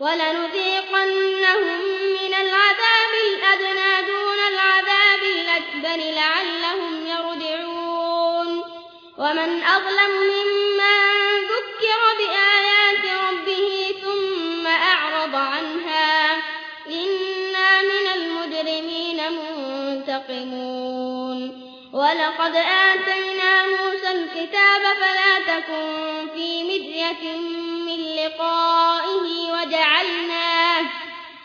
ولنذيقنهم من العذاب الأدنى دون العذاب الأكبر لعلهم يرجعون. ومن أظلم ممن ذكر بآيات ربه ثم أعرض عنها إنا من المجرمين منتقمون. ولقد آتينا موسى الكتاب فلا تكن في مدية من وجعلناه,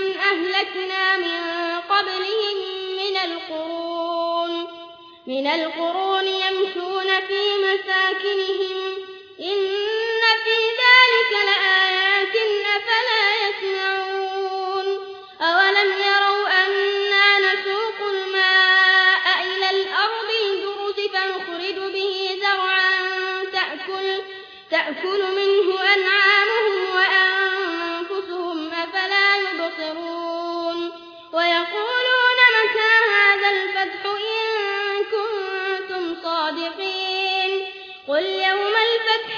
كم أهلكنا من قبلهم من القرون من القرون يمشون في مساكنهم إن في ذلك لآيات أفلا يسمعون أولم يروا أنا نسوق الماء إلى الأرض الجرز فنخرج به زرعا تأكل, تأكل منه أنعامهم